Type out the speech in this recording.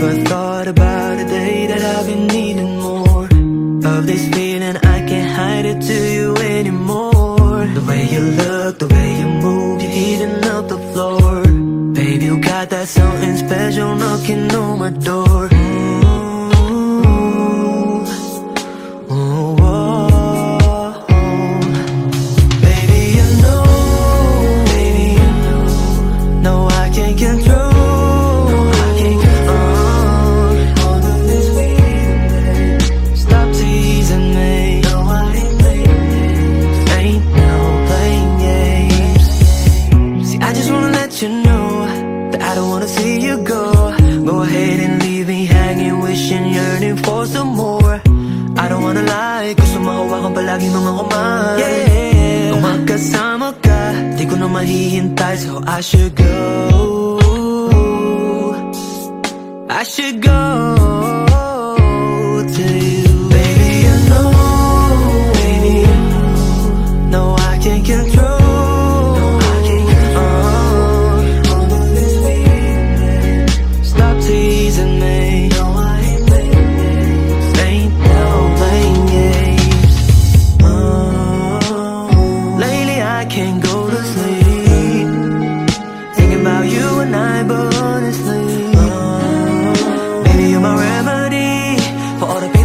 Never thought about a day that I've been needing more Of this feeling, I can't hide it to you anymore. The way you look, the way you move, you're heating up the floor. Baby, you got that something special knocking on my door. Can't wanna see you go. Go ahead and leave me hanging, wishing, yearning for some more. I don't wanna lie, gusto mahawakan palagi mga kamay. Yeah, kung magkasama ka, di ko na mahihintay, so I should go. I should go. all the